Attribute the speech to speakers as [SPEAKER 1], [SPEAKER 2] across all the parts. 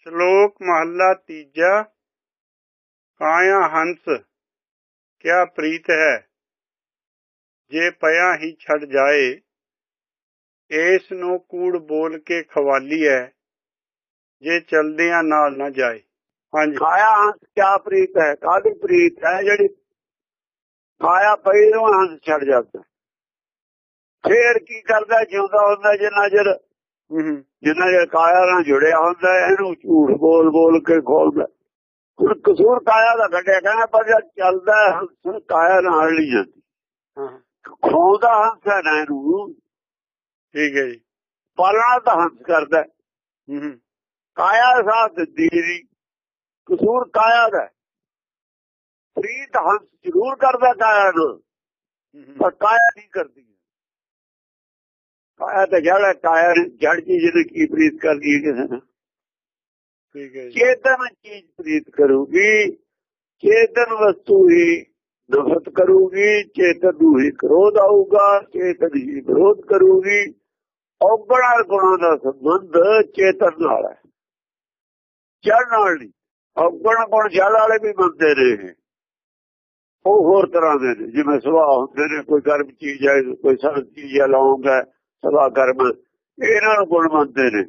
[SPEAKER 1] ਸ਼ਲੋਕ ਮਹੱਲਾ ਤੀਜਾ, ਕਾਇਆ ਹੰਸ, ਕਿਆ ਪ੍ਰੀਤ ਹੈ? ਜੇ ਪਿਆ ਹੀ ਛੱਡ ਜਾਏ ਇਸ ਨੂੰ ਕੂੜ ਬੋਲ ਕੇ ਖਵਾਲੀ ਹੈ ਜੇ ਚਲਦਿਆਂ ਨਾਲ ਨਾ ਜਾਏ। ਹਾਂਜੀ।
[SPEAKER 2] ਕਾਇਆ ਹੰਸ ਕਿਆ ਪ੍ਰੀਤ ਹੈ? ਕਾਦੀ ਪ੍ਰੀਤ ਹੈ ਜਿਹੜੀ ਕਾਇਆ ਪਈ ਨੂੰ ਹੰਸ ਛੱਡ ਜਾਂਦਾ? ਫੇਰ ਕੀ ਕਰਦਾ, ਜਿਉਂਦਾ ਹੁੰਦਾ
[SPEAKER 1] ਜੇ ਨਜ਼ਰ
[SPEAKER 2] ਜਿੰਨਾ ਚਿਰ ਕਾਇਆ ਨਾਲ ਜੁੜਿਆ ਹੁੰਦਾ ਇਹਨੂੰ ਝੂਠ ਬੋਲ ਬੋਲ ਕੇ ਖੋਲਦਾ। ਹੁਣ ਕਸੂਰ ਕਾਇਆ ਦਾ ਕੱਢਿਆ ਕਹਿੰਦਾ ਪਰ ਜਦ ਚੱਲਦਾ ਹੈ, ਹੰਸ ਕਾਇਆ ਨਾਲ ਨਹੀਂ ਜਾਂਦੀ। ਖੋਦਾ ਹੰਸ ਹੈ ਨਾ ਇਹਨੂੰ
[SPEAKER 1] ਠੀਕ ਹੈ ਜੀ।
[SPEAKER 2] ਪਾਲਣਾ ਤਾਂ ਹੰਸ ਕਰਦਾ। ਕਾਇਆ ਸਾਥ ਨਹੀਂ ਕਸੂਰ ਕਾਇਆ ਦਾ। ਪ੍ਰੀਤ ਹੰਸ ਜ਼ਰੂਰ ਕਰਦਾ ਕਾਇਆ ਨੂੰ। ਪਰ ਕਾਇਆ ਨਹੀਂ ਕਰਦੀ। ਕਾਇਆ ਤਾਂ ਜੜ ਹੈ ਕਾਇਆ ਨੇ ਜੜ ਚੀਜ਼ ਨੂੰ ਕੀ ਪ੍ਰੀਤ ਕਰਦੀ ਹੈ ਕਿਸੇ ਨਾਲ
[SPEAKER 1] ਠੀਕ ਹੈ ਜੀ।
[SPEAKER 2] ਚੇਤਨ ਚੀਜ਼ ਪ੍ਰੀਤ ਕਰੂਗੀ ਚੇਤਨ ਵਸਤੂ ਹੀ ਨਫ਼ਰਤ ਕਰੂਗੀ ਚੇਤਨ ਨੂੰ ਹੀ ਕ੍ਰੋਧ ਆਊਗਾ ਚੇਤਨ ਹੀ ਵਿਰੋਧ ਕਰੂਗੀ। ਔਗਣਾ ਗੁਣਾਂ ਦਾ ਸੰਬੰਧ ਚੇਤਨ ਨਾਲ ਹੈ। ਜੜ ਨਾਲ ਨਹੀਂ ਔਗਣ ਗੁਣ ਜੜ ਵਾਲੇ ਵੀ ਮੰਨਦੇ ਨੇ ਉਹ ਹੋਰ ਤਰ੍ਹਾਂ ਦੇ ਨੇ ਜਿਵੇਂ ਸੁਭਾਅ ਹੁੰਦੇ ਨੇ ਕੋਈ ਗਰਮ ਚੀਜ਼ ਹੈ ਕੋਈ ਸਰਦ ਚੀਜ਼ ਹੈ ਲੌਂਗ ਹੈ ਸੁਭਾਅ ਗਰਮ ਇਹਨਾਂ ਨੂੰ ਗੁਣ ਮੰਨਦੇ ਨੇ।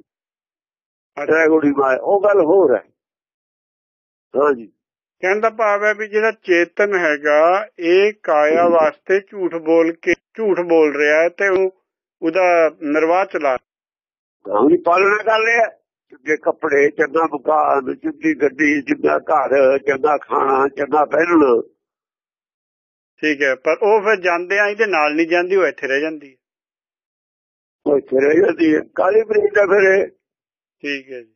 [SPEAKER 2] ਅਟੈ ਗੁੜੀ ਮਾਇਆ ਉਹ ਗੱਲ ਹੋਰ ਹੈ। ਹਾਂਜੀ
[SPEAKER 1] ਕਹਿਣ ਦਾ ਭਾਵ ਹੈ ਵੀ ਜਿਹੜਾ ਚੇਤਨ ਹੈਗਾ ਇਹ ਕਾਇਆ ਵਾਸਤੇ ਝੂਠ ਬੋਲ ਕੇ ਝੂਠ ਬੋਲ ਰਿਹਾ ਹੈ ਤੇ ਉਹ ਉਹਦਾ ਨਿਰਵਾਹ ਚਲਾ
[SPEAKER 2] ਗਾਂ ਦੀ ਪਾਲਣਾ ਕਰ ਲਿਆ। ਚੰਗੇ ਕੱਪੜੇ ਚੰਗਾ ਮਕਾਨ ਚੰਗੀ ਗੱਡੀ ਚੰਗਾ ਘਰ ਚੰਗਾ ਖਾਣਾ ਚੰਗਾ ਪਹਿਨਣਾ।
[SPEAKER 1] ਠੀਕ ਹੈ ਪਰ ਉਹ ਫਿਰ ਜਾਂਦੇ ਆ ਇਹਦੇ ਨਾਲ ਨਹੀਂ ਜਾਂਦੀ ਉਹ ਇੱਥੇ ਰਹਿ ਜਾਂਦੀ
[SPEAKER 2] ਉਹ ਇੱਥੇ ਰਹਿ ਜਾਂਦੀ ਹੈ ਕਾਲੀ ਪ੍ਰੀਤ ਦਾ ਫਿਰ।
[SPEAKER 1] ਠੀਕ ਹੈ ਜੀ।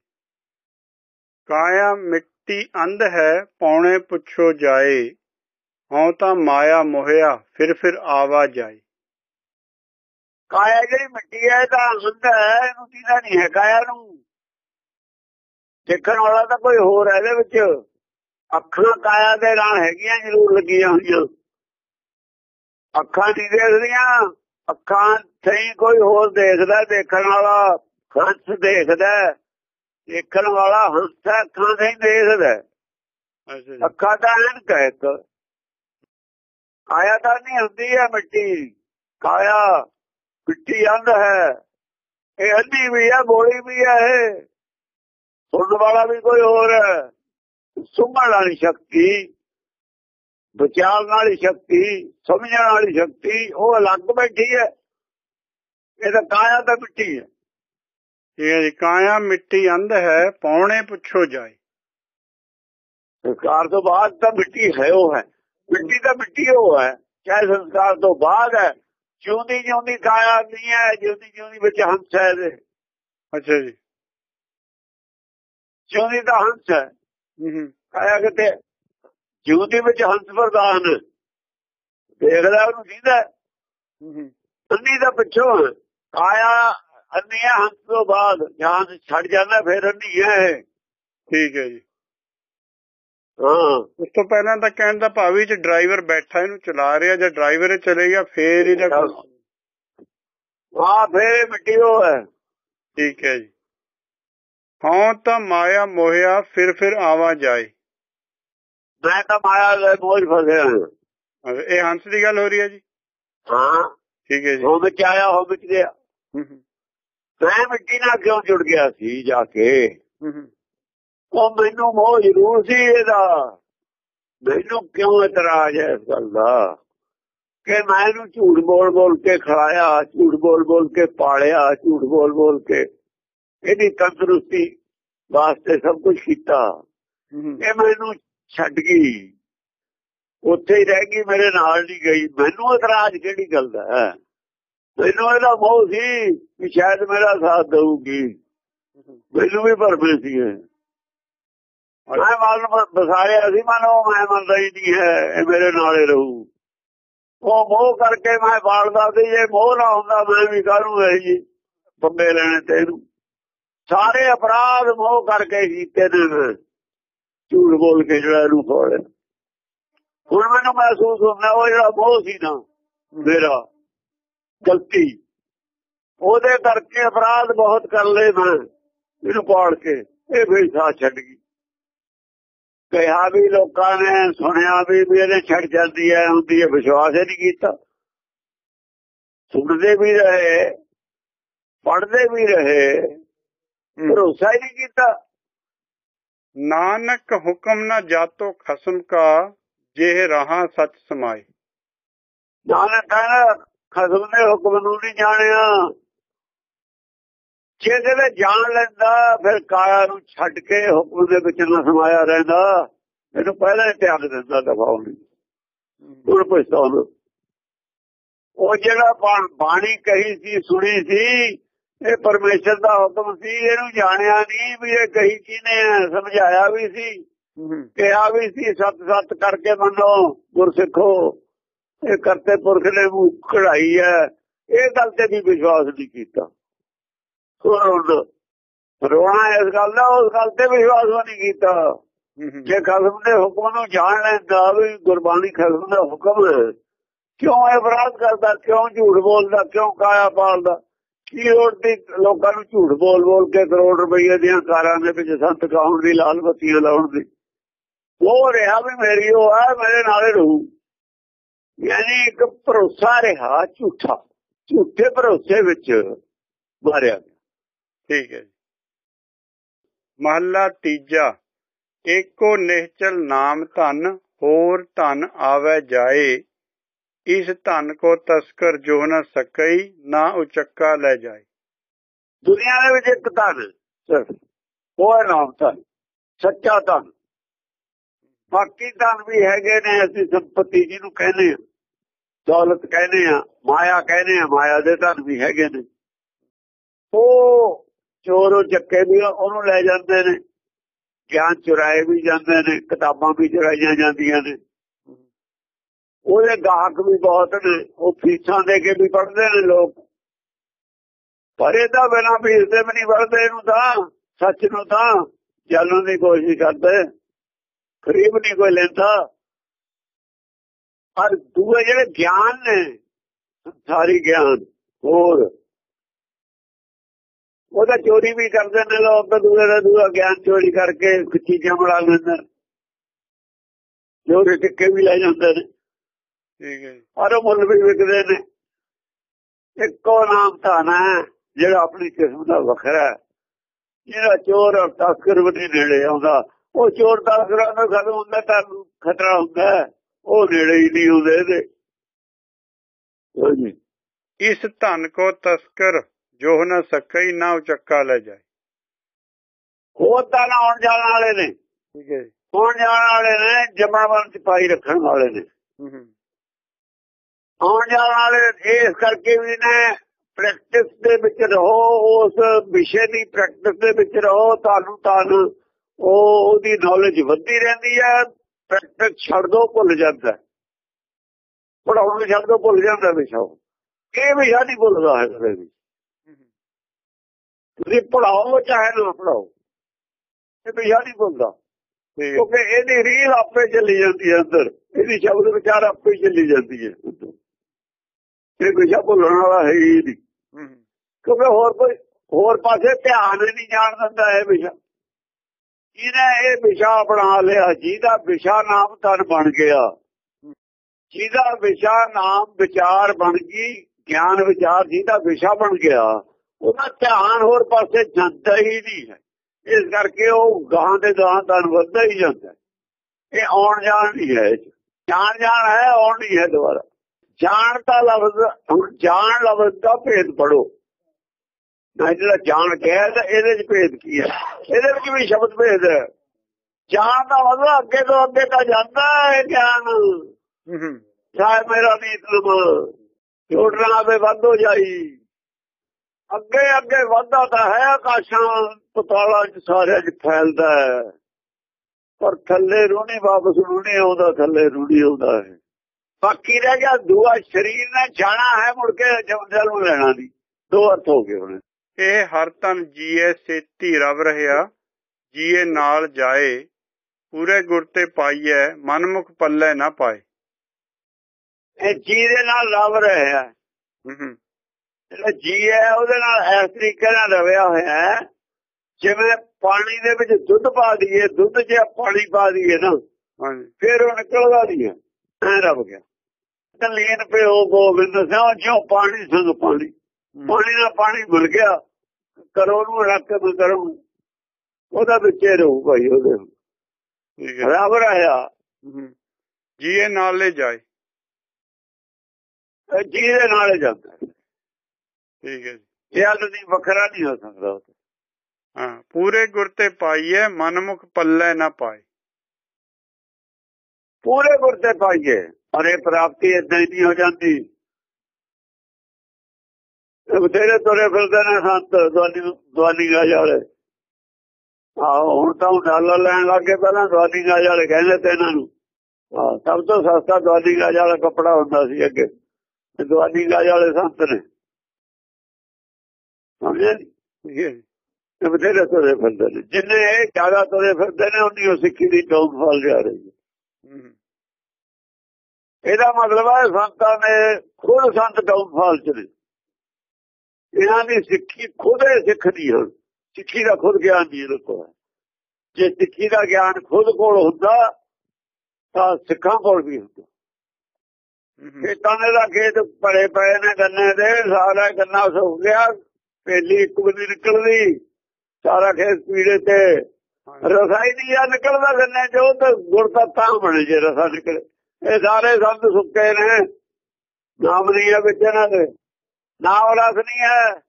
[SPEAKER 1] ਕਾਇਆ ਮਿੱਟੀ ਅੰਧ ਹੈ ਪੌਣੇ ਪੁੱਛੋ ਜਾਏ। ਹਉ ਤਾਂ ਮਾਇਆ ਮੋਹਿਆ ਫਿਰ ਫਿਰ ਆਵਾ ਜਾਏ।
[SPEAKER 2] ਕਾਇਆ ਜਿਹੜੀ ਮਿੱਟੀ ਹੈ ਤਾਂ ਹੁੰਦਾ ਹੈ ਇਹਨੂੰ ਦੀਦਾ ਨਹੀਂ ਹੈ ਕਾਇਆ ਨੂੰ। ਦੇਖਣ ਵਾਲਾ ਤਾਂ ਕੋਈ ਹੋਰ ਹੈ ਇਹਦੇ ਵਿੱਚ। ਅੱਖਾਂ ਕਾਇਆ ਦੇ ਨਾਲ ਹੈਗੀਆਂ ਜ਼ਰੂਰ ਲੱਗੀਆਂ ਹੋਈਆਂ। ਅੱਖਾਂ ਨਹੀਂ ਦੇਖਦੀਆਂ। ਅੱਖਾਂ ਸਹੀ ਕੋਈ ਹੋਰ ਦੇਖਦਾ ਦੇਖਣ ਵਾਲਾ ਹੰਸ ਦੇਖਦਾ ਦੇਖਣ ਵਾਲਾ ਹੰਸ ਅੱਖਾਂ ਸਹੀ ਦੇਖਦਾ। ਅੱਖਾਂ ਦਾ ਐਨ ਕਹਿਤ ਕਾਇਆ ਤਾਂ ਨਹੀਂ ਹੁੰਦੀ ਹੈ ਮਿੱਟੀ। ਕਾਇਆ ਮਿੱਟੀ ਅੰਧ ਹੈ। ਇਹ ਅੰਧੀ ਵੀ ਹੈ ਬੋਲੀ ਵੀ ਹੈ ਇਹ। ਸੁਣਨ ਵਾਲਾ ਵੀ ਕੋਈ ਹੋਰ ਹੈ। ਸੁਣਨ ਵਾਲੀ ਸ਼ਕਤੀ। ਵਿਚਾਰਨ ਵਾਲੀ ਸ਼ਕਤੀ ਸਮਝਣ ਵਾਲੀ ਸ਼ਕਤੀ ਉਹ ਅਲੱਗ ਬੈਠੀ ਹੈ। ਇਹ ਤਾਂ ਕਾਇਆ ਤਾਂ ਮਿੱਟੀ ਹੈ।
[SPEAKER 1] ਠੀਕ ਹੈ ਜੀ ਕਾਇਆ ਮਿੱਟੀ ਅੰਧ ਹੈ ਪੌਣੇ ਪੁੱਛੋ ਜਾਏ।
[SPEAKER 2] ਸੰਸਕਾਰ ਤੋਂ ਬਾਅਦ ਤਾਂ ਮਿੱਟੀ ਹੈ ਉਹ ਹੈ। ਮਿੱਟੀ ਤਾਂ ਮਿੱਟੀ ਉਹ ਹੈ। ਚਾਹੇ ਸੰਸਕਾਰ ਤੋਂ ਬਾਅਦ ਹੈ। ਜਿਉਂਦੀ ਜਿਉਂਦੀ ਕਾਇਆ ਨਹੀਂ ਹੈ ਜਿਉਂਦੀ ਜਿਉਂਦੀ ਵਿੱਚ ਹੰਸ ਹੈ ਇਹਦੇ।
[SPEAKER 1] ਅੱਛਾ ਜੀ।
[SPEAKER 2] ਜਿਉਂਦੀ ਤਾਂ ਹੰਸ ਹੂੰ। ਕਾਇਆ ਕਿਤੇ ਜਿਉਂਦੀ ਵਿੱਚ ਹੰਸ ਪ੍ਰਦਾਨ ਦੇਖਦਾ ਉਹਨੂੰ ਦੀਦਾ ਅੰਨੀ ਦਾ ਪਿੱਛੋਂ ਹੈ। ਕਾਇਆ ਅੰਨੀ ਹੰਸ ਤੋਂ ਬਾਅਦ ਜਾਨ ਛੱਡ ਜਾਂਦਾ ਫਿਰ ਅੰਨੀ ਹੈ।
[SPEAKER 1] ਠੀਕ ਹੈ ਜੀ।
[SPEAKER 2] ਹਾਂ।
[SPEAKER 1] ਉਸ ਤੋਂ ਪਹਿਲਾਂ ਤਾਂ ਕਹਿਣ ਦਾ ਭਾਵ ਡਰਾਈਵਰ ਬੈਠਾ ਇਹਨੂੰ ਚਲਾ ਰਿਹਾ ਜਾਂ ਡਰਾਈਵਰ ਇਹ ਚਲੇ ਗਿਆ ਫੇਰ ਇਹਦਾ
[SPEAKER 2] ਹਾਂ ਫਿਰ ਮਿੱਟੀ ਉਹ ਹੈ।
[SPEAKER 1] ਠੀਕ ਹੈ ਜੀ। ਹਾਂ ਤਾਂ ਮਾਇਆ ਮੋਹਿਆ ਫਿਰ ਫਿਰ ਆਵਾ ਜਾਏ।
[SPEAKER 2] ਮੈਂ ਤਾਂ ਮਾਇਆ ਦੇ ਮੋਝ ਫਸਿਆ
[SPEAKER 1] ਇਹ ਹੰਸ ਦੀ ਗੱਲ ਹੋ ਰਹੀ ਹੈ ਜੀ?
[SPEAKER 2] ਹਾਂ।
[SPEAKER 1] ਠੀਕ ਹੈ ਜੀ।
[SPEAKER 2] ਉਹ ਵਿੱਚ ਆਇਆ ਉਹ ਵਿੱਚ ਗਿਆ। ਮੈਂ ਮਿੱਟੀ ਨਾਲ ਕਿਉਂ ਜੁੜ ਗਿਆ ਸੀ ਜਾ ਕੇ? ਉਹ ਮੈਨੂੰ ਮੋਹ ਜ਼ਰੂਰ ਸੀ ਇਹਦਾ। ਮੈਨੂੰ ਕਿਉਂ ਇਤਰਾਜ਼ ਹੈ ਇਸ ਗੱਲ ਦਾ? ਕਿ ਮੈਂ ਇਹਨੂੰ ਝੂਠ ਬੋਲ ਬੋਲ ਕੇ ਖੜਾਇਆ ਝੂਠ ਬੋਲ ਬੋਲ ਕੇ ਪਾਲਿਆ ਝੂਠ ਬੋਲ ਬੋਲ ਕੇ ਇਹਦੀ ਤੰਦਰੁਸਤੀ ਵਾਸਤੇ ਸਭ ਕੁਝ ਕੀਤਾ। ਇਹ ਮੈਨੂੰ ਛੱਡ ਗਈ। ਉੱਥੇ ਹੀ ਰਹਿ ਗਈ, ਮੇਰੇ ਨਾਲ ਨਹੀਂ ਗਈ। ਮੈਨੂੰ ਇਤਰਾਜ਼ ਕਿਹੜੀ ਗੱਲ ਦਾ ਹੈ? ਮੈਨੂੰ ਇਹਦਾ ਮੋਹ ਸੀ ਕਿ ਸ਼ਾਇਦ ਮੇਰਾ ਸਾਥ ਦੇਊਗੀ। ਮੈਨੂੰ ਵੀ ਭਰਮੇ ਸੀ ਮੈਂ ਮਨ ਬਸਾਰਿਆ ਸੀ ਮਨ ਉਹ ਮੈਂ ਮੰਨਦਾ ਹੀ ਨਹੀਂ ਹੈ, ਇਹ ਮੇਰੇ ਨਾਲ ਹੀ ਰਹੂ। ਉਹ ਮੋਹ ਕਰਕੇ ਮੈਂ ਬਾਲਦਾ ਸੀ ਜੇ ਮੋਹ ਨਾ ਹੁੰਦਾ ਮੈਂ ਵੀ ਕਰੂੰਗਾ ਜੀ ਬੰਬੇ ਲੈਣੇ ਤੇ ਸਾਰੇ ਅਪਰਾਧ ਮੋਹ ਕਰਕੇ ਕੀਤੇ ਨੇ ਮੈਂ। ਝੂਠ ਬੋਲ ਕੇ ਜਿਹੜਾ ਇਹਨੂੰ ਫੋੜਿਆ ਹੁਣ ਮੈਨੂੰ ਮਹਿਸੂਸ ਹੁੰਦਾ ਉਹ ਜਿਹੜਾ ਮੋਹ ਸੀ ਨਾ ਮੇਰਾ ਗਲਤੀ ਉਹਦੇ ਕਰਕੇ ਅਪਰਾਧ ਬਹੁਤ ਕਰ ਲਏ ਮੈਂ ਇਹਨੂੰ ਪਾੜ ਕੇ ਇਹ ਵੀ ਸਾਥ ਛੱਡ ਗਈ। ਕਿਹਾ ਵੀ ਲੋਕਾਂ ਨੇ ਸੁਣਿਆ ਵੀ ਇਹਨੇ ਛੱਡ ਜਾਂਦੀ ਹੈ ਹੁੰਦੀ ਹੈ ਵਿਸ਼ਵਾਸ ਹੀ ਨਹੀਂ ਕੀਤਾ। ਸੁਣਦੇ ਵੀ ਰਹੇ ਪੜ੍ਹਦੇ ਵੀ ਰਹੇ ਭਰੋਸਾ ਹੀ ਨਹੀਂ ਕੀਤਾ।
[SPEAKER 1] ਨਾਨਕ ਹੁਕਮ ਨਾ ਜਾਤੋ ਖਸਮ ਕਾ ਜੇ ਰਹਾ ਸੱਚ ਸਮਾਏ।
[SPEAKER 2] ਨਾਨਕ ਕਹਿੰਦਾ ਖਸਮ ਦੇ ਹੁਕਮ ਨੂੰ ਨਹੀਂ ਜਾਣਿਆ। ਜੇ ਕਿਤੇ ਜਾਣ ਲੈਂਦਾ, ਫਿਰ ਕਾਇਆ ਨੂੰ ਛੱਡ ਕੇ ਹੁਕਮ ਦੇ ਵਿੱਚ ਨਾ ਸਮਾਇਆ ਰਹਿੰਦਾ। ਇਹਨੂੰ ਪਹਿਲਾਂ ਹੀ ਤਿਆਗ ਦਿੰਦਾ ਦਫਾਉਣੀ ਹੁਣ ਪਛਤਾਉਣ ਉਹ ਜਿਹੜਾ ਬਾਣੀ ਕਹੀ ਸੀ, ਸੁਣੀ ਸੀ ਇਹ ਪਰਮੇਸ਼ਰ ਦਾ ਹੁਕਮ ਸੀ ਇਹਨੂੰ ਜਾਣਿਆ ਨਹੀਂ ਵੀ ਇਹ ਕਹੀ ਕਿਨੇ ਸਮਝਾਇਆ ਵੀ ਸੀ ਕਿਹਾ ਵੀ ਸੀ ਸਤ ਸਤ ਕਰਕੇ ਮੰਨੋ ਗੁਰਸਿੱਖੋ ਇਹ ਕਰਤੇ ਪੁਰਖ ਨੇ ਮੂੰਹ ਕਢਾਈ ਹੈ। ਇਹ ਗੱਲ ਤੇ ਵੀ ਵਿਸ਼ਵਾਸ ਨਹੀਂ ਕੀਤਾ। ਰੋਣਾ ਇਸ ਗੱਲ ਦਾ ਉਸ ਗੱਲ ਤੇ ਵਿਸ਼ਵਾਸ ਨਹੀਂ ਕੀਤਾ। ਜੇ ਖਸਮ ਦੇ ਹੁਕਮ ਨੂੰ ਜਾਣ ਲੈਂਦਾ ਵੀ ਗੁਰਬਾਣੀ ਖਸਮ ਦਾ ਹੁਕਮ ਕਿਉਂ ਇਹ ਅਪਰਾਧ ਕਰਦਾ ਕਿਉਂ ਝੂਠ ਬੋਲਦਾ ਕਿਉਂ ਕਾਇਆ ਪਾਲਦਾ? ਕੀ ਰੋਟੀ ਲੋਕਾਂ ਨੂੰ ਝੂਠ ਬੋਲ ਬੋਲ ਕੇ ਕਰੋੜ ਰੁਪਏ ਦੀਆਂ ਕਾਰਾਂ ਦੇ ਵਿੱਚ ਸੰਤ ਕਾਉਣ ਦੀ, ਲਾਲ ਬੱਤੀਆਂ ਲਾਉਣ ਦੀ। ਉਹ ਰਿਹਾ ਵੀ ਮੇਰੀ, ਉਹ ਆ ਮੇਰੇ ਨਾਲੇ ਰਹੂ। ਯਾਨੀ ਇੱਕ ਭਰੋਸਾ ਰਿਹਾ, ਝੂਠਾ। ਝੂਠੇ ਭਰੋਸੇ ਵਿੱਚ ਮਾਰਿਆ
[SPEAKER 1] ਠੀਕ ਹੈ ਜੀ। ਮਹੱਲਾ ਤੀਜਾ। ਏਕੋ ਨਿਹਚਲ ਨਾਮ ਧਨ, ਹੋਰ ਧਨ ਆਵੇ ਜਾਏ। ਇਸ ਧਨ ਕੋ ਤਸਕਰ ਜੋ ਨਾ ਸਕਈ, ਨਾ ਉਚੱਕਾ ਲੈ ਜਾਏ।
[SPEAKER 2] ਦੁਨੀਆ ਦੇ ਵਿੱਚ ਇੱਕ ਧਨ ਉਹ ਹੈ ਨਾਮ ਧਨ, ਸੱਚਾ ਧਨ। ਬਾਕੀ ਧਨ ਵੀ ਹੈਗੇ ਨੇ, ਅਸੀਂ ਸੰਪਤੀ ਜਿਹਨੂੰ ਕਹਿੰਦੇ ਆ ਦੌਲਤ ਕਹਿੰਦੇ ਆ ਮਾਇਆ ਕਹਿੰਦੇ ਆ ਮਾਇਆ ਦੇ ਧਨ ਵੀ ਹੈਗੇ ਨੇ। ਉਹ ਚੋਰ ਚੱਕੇ ਵੀ ਉਹਨੂੰ ਲੈ ਜਾਂਦੇ ਨੇ। ਗਿਆਨ ਚੁਰਾਏ ਵੀ ਜਾਂਦੇ ਨੇ, ਕਿਤਾਬਾਂ ਵੀ ਚੁਰਾਈਆਂ ਜਾਂਦੀਆਂ ਨੇ। ਉਹਦੇ ਗਾਹਕ ਵੀ ਬਹੁਤ ਨੇ, ਉਹ ਫੀਸਾਂ ਦੇ ਕੇ ਵੀ ਪੜਦੇ ਨੇ ਲੋਕ। ਪਰ ਇਹਦਾ ਬਿਨਾ ਫੀਸ ਦੇ ਵੀ ਨਹੀਂ ਪੜਦੇ ਇਹਨੂੰ ਤਾਂ, ਸੱਚ ਨੂੰ ਤਾਂ, ਜਾਣਨ ਦੀ ਕੋਸ਼ਿਸ਼ ਕਰਦੇ। ਖਰੀਬ ਨਹੀਂ ਕੋਈ ਲੈਂਦਾ। ਪਰ ਦੂਏ ਜਿਹੜੇ ਗਿਆਨ ਨੇ ਸਾਰੀ ਗਿਆਨ, ਹੋਰ। ਉਹਦਾ ਚੋਰੀ ਵੀ ਕਰਦੇ ਨੇ ਲੋਕ ਦੂਏ ਦਾ ਦੂਆ ਗਿਆਨ ਚੋਰੀ ਕਰਕੇ ਚੀਜ਼ਾਂ ਬਣਾ ਲੈਂਦੇ ਜੋ ਟਿੱਕੇ ਵੀ ਲੈ ਜਾਂਦੇ ਨੇ।
[SPEAKER 1] ਠੀਕ ਹੈ
[SPEAKER 2] ਪਰ ਉਹ ਮੁੱਲ ਵੀ ਵਿਕਦੇ ਨੇ। ਇੱਕੋ ਨਾਮ ਧਾਨਾ ਜਿਹੜਾ ਆਪਣੀ ਕਿਸਮ ਦਾ ਵੱਖਰਾ ਜਿਹੜਾ ਚੋਰ ਔਰ ਤਸਕਰ ਵੀ ਨੇੜੇ ਆਉਂਦਾ। ਉਹ ਚੋਰ ਤਸਕਰਾਂ ਦਾ ਖਤਮ ਹੁੰਦਾ ਤਾਂ ਖਤਰਾ ਹੁੰਦਾ ਉਹ ਨੇੜੇ ਹੀ ਨਹੀਂ ਹੁੰਦੇ ਇਹਦੇ।
[SPEAKER 1] ਇਸ ਧਨ ਕੋ ਤਸਕਰ ਜੋ ਨਾ ਸਕਈ ਨਾ ਉਚੱਕਾ ਲੈ ਜਾਏ।
[SPEAKER 2] ਉਹ ਤਾਂ ਆਉਣ ਜਾਣ ਵਾਲੇ ਨੇ।
[SPEAKER 1] ਠੀਕ ਹੈ
[SPEAKER 2] ਆਉਣ ਜਾਣ ਵਾਲੇ ਨੇ ਜਮਣਵੰਤ ਚ ਪਾਈ ਰੱਖਣ ਵਾਲੇ ਨੇ। ਆਉਣ ਜਾਣ ਵਾਲੇ ਇਸ ਕਰਕੇ ਵੀ ਨੇ ਪ੍ਰੈਕਟਿਸ ਦੇ ਵਿੱਚ ਰਹੋ ਉਸ ਵਿਸ਼ੇ ਦੀ ਪ੍ਰੈਕਟਿਸ ਦੇ ਵਿੱਚ ਰਹੋ ਤੁਹਾਨੂੰ ਤੁਹਾਨੂੰ ਉਹ ਉਹਦੀ ਨੌਲੇਜ ਵੱਧਦੀ ਰਹਿੰਦੀ ਹੈ ਪ੍ਰੈਕਟਿਸ ਛੱਡ ਦੋ ਭੁੱਲ ਜਾਂਦਾ। ਪੜਾਉਣ ਛੱਡ ਦੋ ਭੁੱਲ ਜਾਂਦਾ ਵਿਸ਼ਾ ਇਹ ਵਿਸ਼ਾ ਨਹੀਂ ਭੁੱਲਦਾ ਹੈ ਕਦੇ ਵੀ। ਤੁਸੀਂ ਪੜਾਓ ਚਾਹੇ ਨਾ ਪੜਾਓ ਇਹ ਵਿਸ਼ਾ ਨਹੀਂ ਭੁੱਲਦਾ। ਕਿਉਂਕਿ ਇਹਦੀ ਰੀਲ ਆਪੇ ਚੱਲੀ ਜਾਂਦੀ ਹੈ ਅੰਦਰ। ਇਹਦੀ ਸ਼ਬਦ ਵਿਚਾਰ ਆਪੇ ਚੱਲੀ ਜਾਂਦੀ ਹੈ। ਇਹ ਵਿਸ਼ਾ ਭੁੱਲਣ ਵਾਲਾ ਹੈ ਹੀ ਨਹੀਂ। ਕਿਉਂਕਿ ਹੋਰ ਕੋਈ ਹੋਰ ਪਾਸੇ ਧਿਆਨ ਨਹੀਂ ਜਾਣ ਦਿੰਦਾ ਇਹ ਵਿਸ਼ਾ। ਜਿਹਨੇ ਇਹ ਵਿਸ਼ਾ ਬਣਾ ਲਿਆ ਜਿਹਦਾ ਵਿਸ਼ਾ ਨਾਮ ਤਨ ਬਣ ਗਿਆ ਜਿਹਦਾ ਵਿਸ਼ਾ ਨਾਮ ਵਿਚਾਰ ਬਣ ਗਈ ਗਿਆਨ ਵਿਚਾਰ ਜਿਹਦਾ ਵਿਸ਼ਾ ਬਣ ਗਿਆ ਉਹਦਾ ਧਿਆਨ ਹੋਰ ਪਾਸੇ ਜਾਂਦਾ ਹੀ ਨਹੀਂ ਹੈ। ਇਸ ਕਰਕੇ ਉਹ ਗਾਂ ਦੇ ਗਾਂ ਤਨ ਵੱਧਦਾ ਹੀ ਜਾਂਦਾ ਇਹ ਆਉਣ ਜਾਣ ਨਹੀਂ ਹੈ ਜਾਣ ਜਾਣ ਹੈ ਆਉਣ ਨਹੀਂ ਹੈ ਦੁਬਾਰਾ। ਜਾਣ ਦਾ ਲਫ਼ਜ਼ ਹੁਣ ਜਾਣ ਲਫ਼ਜ਼ ਦਾ ਭੇਦ ਪੜੋ ਨਾ ਜਿਹੜਾ ਜਾਣ ਕਹਿ ਤਾਂ ਇਹਦੇ ਵਿੱਚ ਭੇਦ ਕੀ ਹੈ? ਇਹਦੇ ਵਿੱਚ ਵੀ ਸ਼ਬਦ ਭੇਦ ਹੈ। ਜਾਣ ਦਾ ਮਤਲਬ ਅੱਗੇ ਤੋਂ ਅੱਗੇ ਤਾਂ ਜਾਂਦਾ ਹੈ ਗਿਆਨ। ਚਾਹੇ ਮੇਰਾ ਨੀਤ ਲਮ ਛੋਟਣਾ ਵੇ ਵੱਧ ਹੋ ਜਾਈ। ਅੱਗੇ ਅੱਗੇ ਵਧਦਾ ਤਾਂ ਹੈ ਆਕਾਸ਼ਾਂ ਪਤਾਲਾਂ ਚ ਸਾਰਿਆਂ ਚ ਫੈਲਦਾ ਹੈ। ਪਰ ਥੱਲੇ ਰੂਣੀ ਵਾਪਸ ਰੂਣੀ ਆਉਂਦਾ ਥੱਲੇ ਰੂਣੀ ਆਉਂਦਾ ਹੈ। ਬਾਕੀ ਰਹਿ ਗਿਆ ਦੂਆ ਸਰੀਰ ਨੇ ਜਾਣਾ ਹੈ ਮੁੜ ਕੇ ਜਮਦਲ ਨੂੰ ਲੈਣਾ ਦੀ ਦੋ ਅਰਥ ਹੋ ਗਏ ਹੁਣ
[SPEAKER 1] ਇਹ ਹਰ ਤਨ ਜੀਏ ਸੇਤੀ ਰਵ ਰਹਿਆ ਜੀਏ ਨਾਲ ਜਾਏ ਪੂਰੇ ਗੁਰ ਤੇ ਪਾਈਐ ਮਨਮੁਖ ਪੱਲੇ ਨਾ ਪਾਏ।
[SPEAKER 2] ਇਹ ਜੀ ਦੇ ਨਾਲ ਰਵ ਰਿਹਾ ਜਿਹੜਾ ਜੀ ਹੈ ਉਹਦੇ ਨਾਲ ਇਸ ਤਰੀਕੇ ਨਾਲ ਰਵਿਆ ਹੋਇਆ ਹੈ। ਜਿਵੇਂ ਪਾਣੀ ਦੇ ਵਿੱਚ ਦੁੱਧ ਪਾ ਦਈਏ ਦੁੱਧ 'ਚ ਪਾਣੀ ਪਾ ਦਈਏ ਨਾ ਫਿਰ ਉਹ ਨਿਕਲਦਾ ਨਹੀਂ ਹੈ। ਐ ਰੱਬ ਗਿਆ। ਤਲੀਨ ਪਿਓ ਗੋਬਿੰਦ ਸਿੰਘ ਜਿਉ ਪਾਣੀ ਸੰਗ ਪਾਣੀ। ਪਾਣੀ ਨਾਲ ਪਾਣੀ ਮਿਲ ਗਿਆ ਕਰੋ ਨੂੰ ਰੱਖ ਕੇ ਕਰੂੰ ਉਹਦਾ ਵਿੱਚੇ ਰਹੂ ਭਾਈ ਉਹਦੇ।
[SPEAKER 1] ਠੀਕ ਹੈ।
[SPEAKER 2] ਰੱਬ ਰਹਾ।
[SPEAKER 1] ਜੀਏ ਨਾਲ ਲੈ ਜਾਏ।
[SPEAKER 2] ਜੀ ਦੇ ਨਾਲ ਜਾਂਦਾ।
[SPEAKER 1] ਠੀਕ ਹੈ ਜੀ।
[SPEAKER 2] ਇਹ ਹੱਲ ਨਹੀਂ ਵੱਖਰਾ ਨਹੀਂ ਹੋ ਸਕਦਾ।
[SPEAKER 1] ਹਾਂ ਪੂਰੇ ਗੁਰ ਤੇ ਪਾਈਏ ਮਨਮੁਖ ਪੱਲੇ ਨਾ ਪਾਏ।
[SPEAKER 2] ਪੂਰੇ ਗੁਰ ਤੇ ਪਾਈਏ ਅਰੇ ਪ੍ਰਾਪਤੀ ਇਦਾਂ ਹੀ ਨਹੀਂ ਹੋ ਜਾਂਦੀ। ਇਹ ਬਥੇਰੇ ਤੁਰੇ ਫਿਰਦੇ ਨੇ ਸੰਤ ਦਵਾਨੀ ਦਵਾਨੀ ਗਾਜ ਵਾਲੇ। ਆਹੋ ਹੁਣ ਤਾਂ ਉਹ ਡਾਲਰ ਲੈਣ ਲੱਗੇ ਪਹਿਲਾਂ ਦਵਾਨੀ ਗਾਜ ਵਾਲੇ ਕਹਿੰਦੇ ਤੇ ਇਹਨਾਂ ਨੂੰ। ਸਭ ਤੋਂ ਸਸਤਾ ਦਵਾਨੀ ਗਾਜ ਵਾਲਾ ਕੱਪੜਾ ਹੁੰਦਾ ਸੀ ਅੱਗੇ। ਤੇ ਦਵਾਨੀ ਗਾਜ ਵਾਲੇ ਸੰਤ ਨੇ। ਸਮਝੇ ਨੀ?
[SPEAKER 1] ਠੀਕ ਹੈ ਜੀ
[SPEAKER 2] ਇਹ ਬਥੇਰੇ ਤੁਰੇ ਫਿਰਦੇ ਨੇ। ਜਿੰਨੇ ਇਹ ਜ਼ਿਆਦਾ ਤੁਰੇ ਫਿਰਦੇ ਨੇ ਉਨੀ ਉਹ ਸਿੱਖੀ ਦੀ ਟੋਕ ਫਲ ਜਾ ਰਹੀ ਹੈ।
[SPEAKER 1] ਹੂੰ,
[SPEAKER 2] ਇਹਦਾ ਮਤਲਬ ਹੈ ਸੰਤਾਂ ਨੇ ਖੁਦ ਸੰਤ ਡਾਊਨਫਾਲ ਚ ਨੇ। ਇਹਨਾਂ ਦੀ ਸਿੱਖੀ ਖੁਦੇ ਸਿੱਖਦੀ ਹਨ ਸਿੱਖੀ ਦਾ ਖੁਦ ਗਿਆਨ ਨਹੀਂ ਹੈ। ਜੇ ਸਿੱਖੀ ਦਾ ਗਿਆਨ ਖੁਦ ਕੋਲ ਹੁੰਦਾ ਤਾਂ ਸਿੱਖਾਂ ਕੋਲ ਵੀ ਹੁੰਦਾ।
[SPEAKER 1] ਹੂੰ,
[SPEAKER 2] ਖੇਤਾਂ ਦੇ ਦਾ ਖੇਤ ਭਰੇ ਪਏ ਨੇ ਗੰਨੇ ਦੇ ਸਾਰਾ ਗੰਨਾ ਸੁੱਕ ਗਿਆ ਪੇਲੀ ਇੱਕ ਵੀ ਨਿਕਲਦੀ। ਸਾਰਾ ਖੇਤ ਪੀੜੇ ਤੇ। ਰਸਾਈ ਨਹੀਂ ਆ ਨਿਕਲਦਾ ਗੰਨੇ ਚੋਂ ਤੇ ਗੁੜ ਤਾਂ ਤਾਂ ਬਣੇ ਜੇ ਰਸਾ ਨਿਕਲੇ। ਇਹ ਸਾਰੇ ਸੰਤ ਸੁੱਕੇ ਨੇ। ਨਾਮ ਨਹੀਂ ਹੈ ਵਿੱਚ ਇਹਨਾਂ ਦੇ। ਨਾਮ ਰਸ ਨਹੀਂ ਹੈ।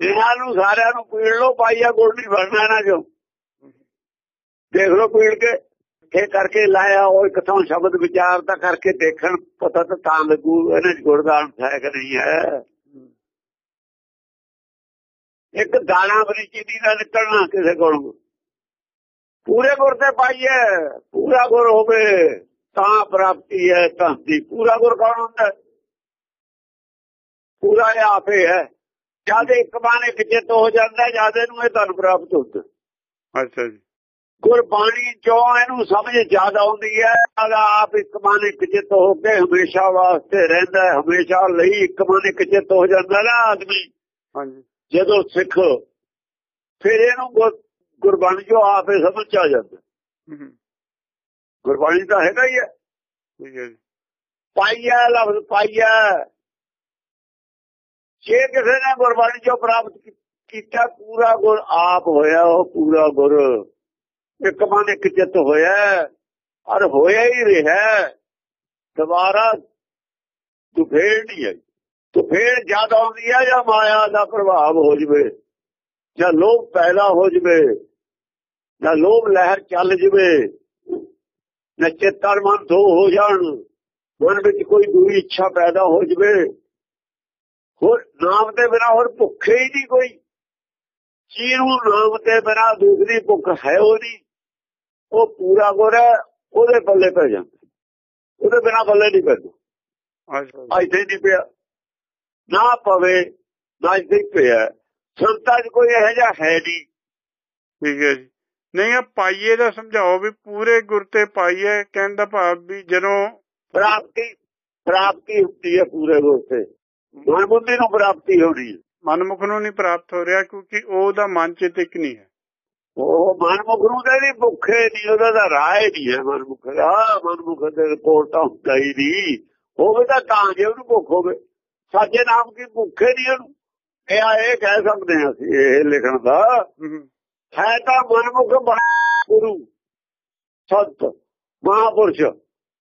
[SPEAKER 2] ਇਹਨਾਂ ਨੂੰ ਸਾਰਿਆਂ ਨੂੰ ਪੀੜ ਲੋ ਪਾਈਆ ਗੁੜ ਨਹੀਂ ਬਣਨਾ ਇਹਨਾਂ ਚੋਂ। ਦੇਖ ਲੋ ਪੀੜ ਕੇ, ਇਹ ਕਰਕੇ ਲਾਇਆ, ਉਹ ਕਿਥੋਂ ਸ਼ਬਦ ਵਿਚਾਰ ਤਾਂ ਕਰਕੇ ਦੇਖਣ, ਪਤਾ ਤਾਂ ਤਾਂ ਲੱਗੂ ਇਹਨਾਂ ਚ ਗੁੜ ਦਾ ਅੰਸ਼ ਹੈ ਕਿ ਨਹੀਂ ਹੈ। ਇੱਕ ਦਾਣਾ ਬਰੀ ਚੀਨੀ ਦਾ ਨਿਕਲਣਾ ਕਿਸੇ ਕੋਲੋਂ। ਪੂਰੇ ਗੁਰ ਤੇ ਪਾਈਏ ਪੂਰਾ ਗੁਰ ਹੋਵੇ। ਤਾਂ ਪ੍ਰਾਪਤੀ ਹੈ ਧੰਦੀ ਪੂਰਾ ਗੁਰ ਕੌਣ ਹੁੰਦਾ? ਪੂਰਾ ਇਹ ਆਪੇ ਹੈ ਜਦ ਇੱਕ ਬਾਣੇ ਕਿਚਿਤ ਹੋ ਜਾਂਦਾ ਜਦ ਇਹਨੂੰ ਇਹ ਧਨ ਪ੍ਰਾਪਤ ਹੁੰਦਾ
[SPEAKER 1] ਅੱਛਾ ਜੀ।
[SPEAKER 2] ਗੁਰਬਾਣੀ ਚੋਂ ਇਹਨੂੰ ਸਮਝ ਜ਼ਿਆਦਾ ਆਉਂਦੀ ਹੈ ਅਗਾ ਆਪ ਇੱਕ ਬਾਣੇ ਕਿਚਿਤ ਹੋ ਕੇ ਹਮੇਸ਼ਾ ਵਾਸਤੇ ਰਹਿੰਦਾ ਹੈ ਹਮੇਸ਼ਾ ਲਈ ਇੱਕ ਬਾਣੇ ਕਿਚਿਤ ਹੋ ਜਾਂਦਾ ਨਾ ਆਦਮੀ।
[SPEAKER 1] ਹਾਂਜੀ।
[SPEAKER 2] ਜਦੋਂ ਸਿੱਖ ਫਿਰ ਇਹਨੂੰ ਗੁਰ- ਗੁਰਬਾਣੀ ਜੋ ਆਪੇ ਸਮਝ 'ਚ ਆ ਜਾਂਦਾ ਗੁਰਬਾਣੀ ਤਾਂ ਹੈਗਾ ਹੀ ਹੈ। ਪਾਈਆ ਲਫ਼ਜ਼ ਪਾਈਆ ਜੇ ਕਿਸੇ ਨੇ ਗੁਰਬਾਣੀ ਚੋਂ ਪ੍ਰਾਪਤ ਕੀਤਾ ਪੂਰਾ ਗੁਰ ਆਪ ਹੋਇਆ ਉਹ ਪੂਰਾ ਗੁਰ ਇੱਕ ਮਨ ਇੱਕ ਚਿੱਤ ਹੋਇਆ ਔਰ ਹੋਇਆ ਹੀ ਰਿਹਾ। ਦੁਬਾਰਾ ਦੁਫੇੜ ਨਹੀਂ ਹੈ। ਦੁਫੇੜ ਜਦ ਆਉਂਦੀ ਹੈ ਜਾਂ ਮਾਇਆ ਦਾ ਪ੍ਰਭਾਵ ਹੋ ਜਵੇ ਜਾਂ ਲੋਭ ਪੈਦਾ ਹੋ ਜਵੇ ਜਾਂ ਲੋਭ ਲਹਿਰ ਚੱਲ ਜਵੇ ਨੱਚੇ ਤਰ ਮਨ ਧੋ ਹੋ ਜਾਣ ਮਨ ਵਿੱਚ ਕੋਈ ਦੂਰੀ ਇੱਛਾ ਪੈਦਾ ਹੋ ਜਵੇ। ਹੋਰ ਨਾਮ ਤੇ ਬਿਨਾ ਹੋਰ ਭੁੱਖੇ ਹੀ ਨਹੀਂ ਕੋਈ। ਨੂੰ ਨਾਮ ਤੇ ਬਿਨਾ ਦੂਸਰੀ ਭੁੱਖ ਹੈ ਉਹ ਨਹੀਂ। ਉਹ ਪੂਰਾ ਗੁਰ ਉਹਦੇ ਪੱਲੇ ਪੈ ਜਾਂਦਾ। ਉਹਦੇ ਬਿਨਾ ਪੱਲੇ ਨਹੀਂ ਪੈਂਦਾ। ਇੱਥੇ ਨਹੀਂ ਪਿਆ। ਨਾ ਪਵੇ ਨਾ ਇੱਥੇ ਪਿਆ। ਸੰਤਾਂ 'ਚ ਕੋਈ ਇਹੋ ਜਿਹਾ ਹੈ ਨਹੀਂ।
[SPEAKER 1] ਠੀਕ ਹੈ ਜੀ। ਨਹੀਂ ਆ ਪਾਈਏ ਦਾ ਸਮਝਾਓ ਵੀ ਪੂਰੇ ਗੁਰ ਤੇ ਪਾਈਏ ਕਹਿਣ ਦਾ ਭਾਵ ਵੀ ਜਦੋਂ
[SPEAKER 2] ਪ੍ਰਾਪਤੀ ਪ੍ਰਾਪਤੀ ਹੁੰਦੀ ਹੈ ਪੂਰੇ ਗੁਰ ਤੇ। ਮਨ ਬੁੱਧੀ ਨੂੰ ਪ੍ਰਾਪਤੀ ਹੋਣੀ ਹੈ।
[SPEAKER 1] ਮਨਮੁਖ ਨੂੰ ਨਹੀਂ ਪ੍ਰਾਪਤ ਹੋ ਰਿਹਾ ਕਿਉਂਕਿ ਉਹਦਾ ਮਨ ਚ ਟਿਕ ਨਹੀਂ ਹੈ।
[SPEAKER 2] ਉਹ ਮਨਮੁਖ ਨੂੰ ਤਾਂ ਨਹੀਂ ਭੁੱਖੇ ਨਹੀਂ ਉਹਦਾ ਤਾਂ ਰਾਹ ਹੀ ਨਹੀਂ ਹੈ ਮਨਮੁਖ ਦਾ। ਮਨਮੁਖ ਦੇ ਕੋਲ ਤਾਂ ਹੁੰਦਾ ਹੀ ਨਹੀਂ। ਹੋਵੇ ਤਾਂ ਤਾਂ ਜੇ ਉਹਨੂੰ ਭੁੱਖ ਹੋਵੇ। ਸਾਜੇ ਨਾਮ ਕੀ ਭੁੱਖੇ ਨਹੀਂ ਉਹਨੂੰ। ਇਹ ਆ ਇਹ ਕਹਿ ਸਕਦੇ ਹਾਂ ਅਸੀਂ ਇਹ ਲਿਖਣ ਦਾ।
[SPEAKER 1] ਹੂੰ,
[SPEAKER 2] ਤਾਂ ਮਨਮੁਖ ਬਣਾ ਗੁਰੂ ਸੰਤ ਮਹਾਪੁਰਸ਼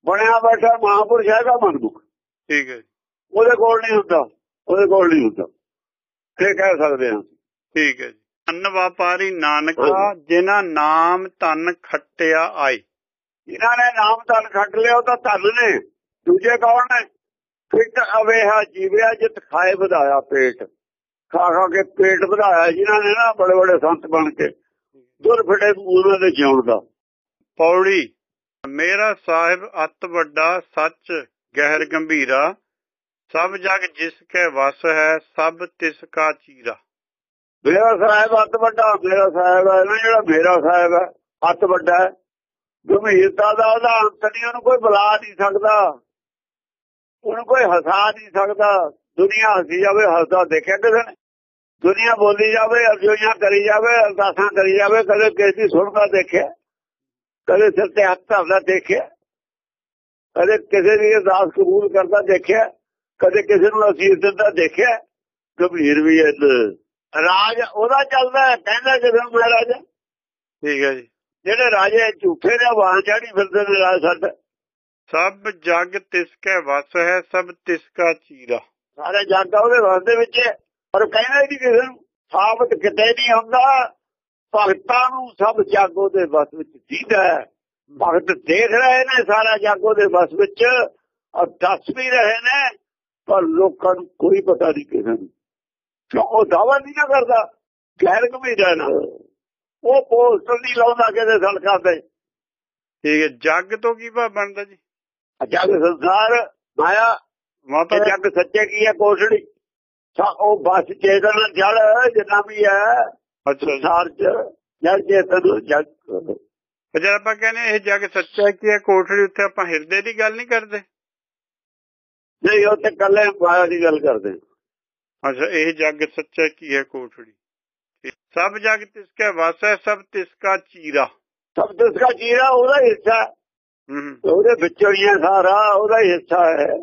[SPEAKER 2] ਬਣਿਆ ਬੈਠਾ ਮਹਾਪੁਰਸ਼ ਹੈਗਾ ਮਨਮੁਖ।
[SPEAKER 1] ਠੀਕ ਹੈ
[SPEAKER 2] ਉਹਦੇ ਕੋਲ ਨਹੀਂ ਹੁੰਦਾ ਉਹਦੇ ਕੋਲ ਨਹੀਂ ਹੁੰਦਾ। ਇਹ ਕਹਿ ਸਕਦੇ ਹਾਂ
[SPEAKER 1] ਠੀਕ ਹੈ ਜੀ। ਅੰਨ ਵਪਾਰੀ ਨਾਨਕਾ ਜਿਨ੍ਹਾਂ ਨਾਮ ਧਨ ਖੱਟਿਆ ਆਈ
[SPEAKER 2] ਇਹਨਾਂ ਨੇ ਨਾਮ ਧਨ ਖੱਟ ਲਿਆ ਉਹ ਤਾਂ ਧਨ ਨੇ। ਦੂਜੇ ਕੌਣ ਨੇ? ਫਿੱਟ ਅਵੇਹਾ ਜੀਵਿਆ ਜਿਤ ਖਾਏ ਵਧਾਇਆ ਪੇਟ। ਖਾ ਖਾ ਕੇ ਪੇਟ ਵਧਾਇਆ ਜਿਨ੍ਹਾਂ ਨੇ ਨਾ ਬੜੇ ਬੜੇ ਸੰਤ ਬਣ ਕੇ। ਦੁਰ ਫਿਟੇ ਉਹਨਾਂ ਦੇ ਜਿਉਣ ਦਾ।
[SPEAKER 1] ਪੌੜੀ ਮੇਰਾ ਸਾਹਿਬ ਅਤ ਵੱਡਾ ਸੱਚ ਗਹਿਰ ਗੰਭੀਰਾ। ਸਭ ਜਗ ਜਿਸ ਕੈ ਵਸ ਹੈ ਸਭ ਤਿਸ ਕਾ ਚੀਰਾ।
[SPEAKER 2] ਮੇਰਾ ਸਾਹਿਬ ਅੱਤ ਵੱਡਾ ਮੇਰਾ ਸਾਹਿਬ ਹੈ ਨਾ ਜਿਹੜਾ ਮੇਰਾ ਸਾਹਿਬ ਹੈ ਅੱਤ ਵੱਡਾ ਗੰਭੀਰਤਾ ਦਾ ਉਹਦਾ ਅੰਤ ਨਹੀਂ ਉਹਨੂੰ ਕੋਈ ਬੁਲਾ ਨਹੀਂ ਸਕਦਾ। ਉਹਨੂੰ ਕੋਈ ਹਸਾ ਨਹੀਂ ਸਕਦਾ। ਦੁਨੀਆ ਹਸੀ ਜਾਵੇ ਹੱਸਦਾ ਦੇਖਿਆ ਕਿਸੇ ਨੇ? ਦੁਨੀਆ ਬੋਲੀ ਜਾਵੇ ਅਰਜ਼ੋਈਆਂ ਕਰੀ ਜਾਵੇ ਅਰਦਾਸਾਂ ਕਰੀ ਜਾਵੇ ਕਦੇ ਕਿਸੇ ਦੀ ਸੁਣਦਾ ਦੇਖਿਆ ਕਦੇ ਸਿਰ ਤੇ ਹੱਥ ਧਰਦਾ ਦੇਖਿਆ ਕਦੇ ਕਿਸੇ ਦੀ ਅਰਦਾਸ ਕਬੂਲ ਕਰਦਾ ਦੇਖਿਆ ਕਦੇ ਕਿਸੇ ਨੂੰ ਅਸੀਸ ਦਿੰਦਾ ਦੇਖਿਆ ਗੰਭੀਰ ਵੀ ਹੈ ਰਾਜ ਉਹਦਾ ਚੱਲਦਾ ਕਹਿੰਦਾ ਕਿਸੇ ਨੂੰ ਮੈਂ ਰਾਜਾ।
[SPEAKER 1] ਠੀਕ ਹੈ ਜੀ।
[SPEAKER 2] ਜਿਹੜੇ ਰਾਜੇ ਝੂਠੇ ਨੇ ਵਾਹ ਚਾੜੀ ਫਿਰਦੇ ਨੇ ਰਾਜ ਸਾਡਾ।
[SPEAKER 1] ਸਭ ਜਗ ਤਿਸ ਕੈ ਵਸ ਹੈ ਸਭ ਤਿਸ ਕਾ ਚੀਰਾ।
[SPEAKER 2] ਸਾਰੇ ਜਾਗਾ ਉਹਦੇ ਵਸ ਦੇ ਵਿੱਚ ਹੈ। ਪਰ ਕਹਿੰਦਾ ਹੀ ਨਹੀਂ ਕਿਸੇ ਨੂੰ ਸਾਬਤ ਕਿਤੇ ਨਹੀਂ ਹੁੰਦਾ ਭਗਤਾਂ ਨੂੰ ਸਭ ਜਾਗੋ ਦੇ ਵਸ ਵਿੱਚ ਦੀਦਾ ਹੈ। ਭਗਤ ਦੇਖ ਰਹੇ ਨੇ ਸਾਰਾ ਜਾਗੋ ਦੇ ਵਸ ਵਿੱਚ ਔਰ ਦੱਸ ਵੀ ਰਹੇ ਨੇ ਪਰ ਲੋਕਾਂ ਨੂੰ ਕੋਈ ਪਤਾ ਨਹੀਂ ਕਿਸੇ ਨੂੰ। ਕਿਉਂ ਉਹ ਦਾਵਾ ਨਹੀਂ ਕਰਦਾ? ਗੈਰ ਗੰਭੀਰ ਨਾ। ਉਹ ਪੋਸਟਰ ਨਹੀਂ ਲਾਉਂਦਾ ਕਿਸੇ ਸੜਕਾਂ ਤੇ।
[SPEAKER 1] ਠੀਕ ਹੈ ਜਗ ਤੋਂ ਕੀ ਭਾਵ ਬਣਦਾ ਜੀ?
[SPEAKER 2] ਜਗ ਸੰਸਾਰ ਮਾਇਆ
[SPEAKER 1] ਮਾਤਾ
[SPEAKER 2] ਜੱਗ ਸੱਚੇ ਕੀ ਹੈ ਕੋਸ਼ੜੀ ਸਾ ਉਹ ਬਸ ਚੇਤਨ ਜੜ ਜਿੰਨਾ ਵੀ ਹੈ
[SPEAKER 1] ਜੀ।
[SPEAKER 2] ਸੰਸਾਰ ਚ ਜੜ ਚੇਤਨ ਜਗ
[SPEAKER 1] ਤੇ ਜਦ ਆਪਾਂ ਕਹਿੰਦੇ ਇਹ ਜਗ ਸੱਚਾ ਕੀ ਹੈ ਕੋਠੜੀ ਉੱਤੇ ਆਪਾਂ ਹਿਰਦੇ ਦੀ ਗੱਲ ਨਹੀਂ ਕਰਦੇ?
[SPEAKER 2] ਨਹੀਂ ਉਹ ਤੇ ਕੱਲੇ ਮਾਇਆ ਦੀ ਗੱਲ ਕਰਦੇ।
[SPEAKER 1] ਅੱਛਾ ਇਹ ਜਗ ਸੱਚਾ ਕੀ ਹੈ ਕੋਠੜੀ। ਸਭ ਜਗ ਤਿਸ ਕੈ ਵਸ ਸਭ ਤਿਸ ਕਾ ਚੀਰਾ।
[SPEAKER 2] ਸਭ ਤੋਂ ਇਸਕਾ ਜੀਰਾ ਉਹਦਾ ਹਿੱਸਾ ਉਹਦੇ ਵਿੱਚੋਂ ਹੀ ਸਾਰਾ ਉਹਦਾ ਹਿੱਸਾ ਹੈ।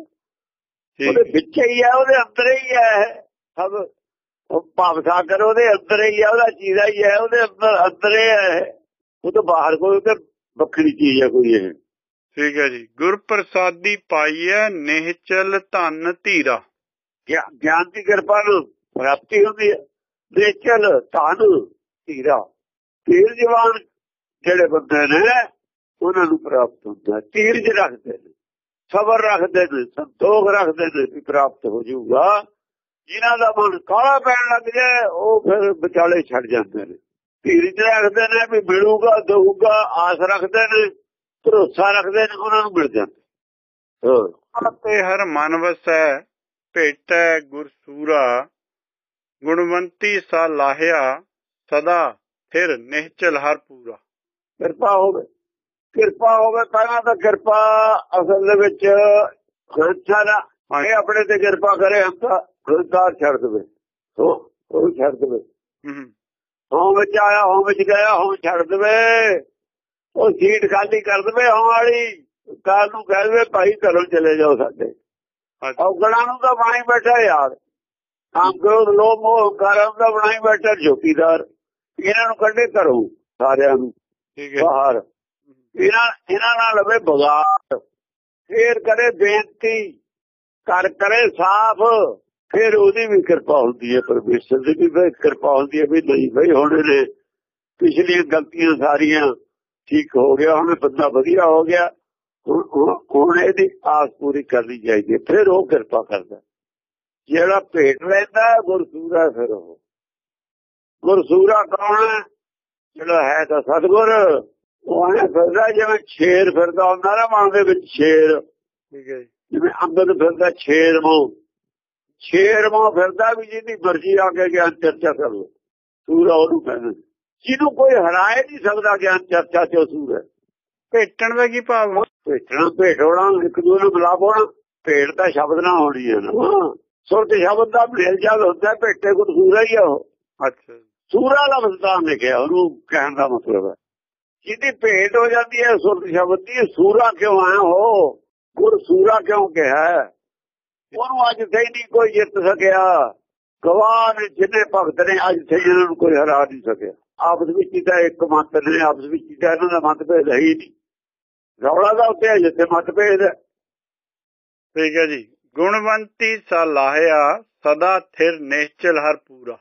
[SPEAKER 2] ਉਹਦੇ ਵਿੱਚ ਹੀ ਹੈ ਉਹਦੇ ਅੰਦਰ ਹੀ ਹੈ ਸਭ ਉਹ ਭਾਵ ਸਾਗਰ ਉਹਦੇ ਅੰਦਰ ਹੀ ਹੈ ਉਹਦਾ ਚੀਜ਼ਾ ਹੀ ਹੈ ਉਹਦੇ ਅੰਦਰ ਅੰਦਰ ਹੀ ਉਹ ਤੋਂ ਬਾਹਰ ਕੋਈ ਤੇ ਵੱਖਰੀ ਚੀਜ਼ ਹੈ ਕੋਈ ਇਹ।
[SPEAKER 1] ਠੀਕ ਹੈ ਜੀ। ਗੁਰ ਪ੍ਰਸਾਦੀ ਪਾਈਐ ਨਿਹਚਲ ਧਨ ਧੀਰਾ।
[SPEAKER 2] ਗਿਆ- ਗਿਆਨ ਦੀ ਕਿਰਪਾ ਨੂੰ ਪ੍ਰਾਪਤੀ ਹੁੰਦੀ ਹੈ। ਨਿਚਲ ਧਨ ਧੀਰਾ। ਤੀਰ ਜਵਾਨ ਜਿਹੜੇ ਬੰਦੇ ਨੇ ਉਹਨਾਂ ਨੂੰ ਪ੍ਰਾਪਤ ਹੁੰਦਾ ਹੈ। ਧੀਰਜ ਰੱਖਦੇ ਨੇ। ਸਬਰ ਰੱਖਦੇ ਨੇ ਸੰਤੋਖ ਰੱਖਦੇ ਨੇ ਵੀ ਪ੍ਰਾਪਤ ਹੋ ਜਾਊਗਾ। ਜਿਨ੍ਹਾਂ ਦਾ ਮਨ ਕਾਲਾ ਪੈਣ ਲੱਗ ਜਾਏ ਉਹ ਫਿਰ ਵਿਚਾਲੇ ਛੱਡ ਜਾਂਦੇ ਨੇ। ਧੀਰਜ ਰੱਖਦੇ ਨੇ ਵੀ ਮਿਲੂਗਾ ਦਊਗਾ ਆਸ ਰੱਖਦੇ ਨੇ ਭਰੋਸਾ ਰੱਖਦੇ ਨੇ ਉਹਨਾਂ ਨੂੰ ਮਿਲ ਜਾਂਦਾ। ਹਾਂ
[SPEAKER 1] ਤੇ ਹਰ ਮਨ ਵਸੈ ਭੇਟੈ ਗੁਰ ਸੂਰਾ। ਗੁਣਵੰਤੀ ਸਾ ਲਾਹਿਆ ਸਦਾ ਫਿਰ ਨਿਹਚਲ ਹਰ ਪੂਰਾ।
[SPEAKER 2] ਕਿਰਪਾ ਹੋਵੇ। ਕਿਰਪਾ ਹੋਵੇ ਪਹਿਲਾਂ ਤਾਂ ਕਿਰਪਾ ਅਸਲ ਦੇ ਵਿੱਚ ਹੰਸਾ ਦਾ। ਇਹ ਆਪਣੇ ਤੇ ਕਿਰਪਾ ਕਰੇ ਹੰਸਾ ਹੰਕਾਰ ਛੱਡ ਦੇਵੇ। ਉਹ ਉਹ ਛੱਡ ਦੇਵੇ।
[SPEAKER 1] ਹੂੰ।
[SPEAKER 2] ਵਿੱਚ ਆਇਆ ਹੋਂ ਵਿੱਚ ਗਿਆ ਹੋਂ ਛੱਡ ਦੇਵੇ। ਉਹ ਸੀਟ ਖਾਲੀ ਕਰ ਦੇਵੇ ਹੋਂ ਵਾਲੀ। ਕਾਲ ਨੂੰ ਕਹਿ ਦੇਵੇ ਭਾਈ ਘਰੋਂ ਚਲੇ ਜਾਓ ਸਾਡੇ।
[SPEAKER 1] ਅੱਛਾ।
[SPEAKER 2] ਔਗਣਾ ਨੂੰ ਤਾਂ ਬਣਾਈ ਬੈਠਾ ਯਾਰ। ਕਾਮ ਕਰੋ ਲੋ ਮੋਹ ਕਾਰਾਂ ਦਾ ਬਣਾਈ ਬੈਠਾ ਜੋਕੀਦਾਰ ਇਹਨਾਂ ਨੂੰ ਕੱਢੇ ਘਰੋਂ ਸਾਰਿਆਂ ਨੂੰ।
[SPEAKER 1] ਠੀਕ ਹੈ।
[SPEAKER 2] ਬਾਹਰ। ਇਹਨਾਂ ਇਹਨਾਂ ਨਾਲ ਲਵੇ ਬਗਾੜ ਫੇਰ ਕਰੇ ਬੇਨਤੀ ਕਰ ਕਰੇ ਸਾਫ਼, ਫਿਰ ਉਹਦੀ ਵੀ ਕਿਰਪਾ ਹੁੰਦੀ ਹੈ, ਪਰਮੇਸ਼ਰ ਦੀ ਵੀ ਫਿਰ ਕਿਰਪਾ ਹੁੰਦੀ ਹੈ ਵੀ ਨਹੀਂ ਬਈ ਹੁਣ ਇਹਨੇ ਪਿਛਲੀਆਂ ਗਲਤੀਆਂ ਸਾਰੀਆਂ ਠੀਕ ਹੋ ਗਿਆ, ਹੁਣ ਬੰਦਾ ਵਧੀਆ ਹੋ ਗਿਆ, ਹੁਣ- ਹੁਣ- ਇਹਦੀ ਆਸ ਪੂਰੀ ਕਰਨੀ ਚਾਹੀਦੀ ਹੈ, ਫਿਰ ਉਹ ਕਿਰਪਾ ਕਰਦਾ ਜਿਹੜਾ ਭੇਟ ਲੈਂਦਾ ਗੁਰਸੂਰਾ ਫਿਰ ਉਹ। ਗੁਰਸੂਰਾ ਕੌਣ ਜਿਹੜਾ ਹੈ ਤਾਂ ਸਤਗੁਰ ਉਹ ਐ ਫਿਰਦਾ? ਜਿਵੇਂ ਸ਼ੇਰ ਫਿਰਦਾ ਹੁੰਦਾ ਨਾ ਮਾਂ ਦੇ ਵਿੱਚ ਸ਼ੇਰ।
[SPEAKER 1] ਠੀਕ ਹੈ
[SPEAKER 2] ਜਿਵੇਂ ਅੰਦਰ ਫਿਰਦਾ ਸ਼ੇਰ ਮੋ ਸ਼ੇਰ ਮੋ ਫਿਰਦਾ ਵੀ ਜਿਹਦੀ ਮਰਜ਼ੀ ਆ ਕੇ ਗਿਆਨ ਚਰਚਾ ਕਰ ਲੋ ਸੂਰਾ ਉਹਨੂੰ ਕਹਿੰਦੇ। ਨੇ। ਜਿਹਨੂੰ ਕੋਈ ਹਰਾਏ ਨਹੀਂ ਸਕਦਾ ਗਿਆਨ ਚਰਚਾ ਚ ਸੂਰਾ
[SPEAKER 1] ਭੇਟਣ ਦਾ ਕੀ ਭਾਵ
[SPEAKER 2] ਭੇਟਣਾ ਭੇਟੋਣਾ ਇੱਕ ਦੂਜੇ ਨੂੰ ਮਿਲਾ ਪਾਉਣਾ ਭੇਟ ਤਾਂ ਸ਼ਬਦ ਨਾਲ ਹੋਣੀ ਹੈ ਨਾ। ਸੁਰਤ ਸ਼ਬਦ ਦਾ ਮੇਲ ਜਾਲ ਹੁੰਦਾ ਭੇਟੇ ਕੋ ਸੂਰਾ ਹੀ ਆ ਉਹ।
[SPEAKER 1] ਅੱਛਾ
[SPEAKER 2] ਸੂਰਾ ਲਫ਼ਜ਼ ਤਾਂ ਲਿਖਿਆ ਉਹਨੂੰ ਕਹਿਣ ਦਾ ਮਤਲਬ ਹੈ। ਜਿਹਦੀ ਭੇਟ ਹੋ ਜਾਂਦੀ ਹੈ ਸੁਰਤ ਸ਼ਬਦ ਦੀ ਸੂਰਾ ਕਿਉਂ ਆਇਆ ਹੋ? ਗੁਰ ਸੂਰਾ ਕਿਉਂ ਕਿਹਾ? ਉਹਨੂੰ ਅੱਜ ਸਹੀ ਨਹੀਂ ਕੋਈ ਜਿੱਤ ਸਕਿਆ। ਗਵਾਹ ਨੇ ਜਿੰਨੇ ਭਗਤ ਨੇ ਅੱਜ ਸਹੀ ਇਹਨਾਂ ਨੂੰ ਕੋਈ ਹਰਾ ਨਹੀਂ ਸਕਿਆ। ਆਪਸ ਵਿੱਚ ਹੀ ਤਾਂ ਇੱਕ ਮਤ ਨੇ ਆਪਸ ਵਿੱਚ ਹੀ ਤਾਂ ਇਹਨਾਂ ਦਾ ਮਤਭੇਦ ਹੈ ਹੀ ਨਹੀਂ। ਰੌਲਾ ਦਾ ਉੱਤੇ ਹੈ ਜਿੱਥੇ ਮਤਭੇਦ ਹੈ।
[SPEAKER 1] ਠੀਕ ਹੈ ਜੀ। ਗੁਣਵੰਤੀ ਸਾ ਲਾਹਿਆ ਸਦਾ ਥਿਰ ਨਿਹਚਲ ਹਰ ਪੂਰਾ।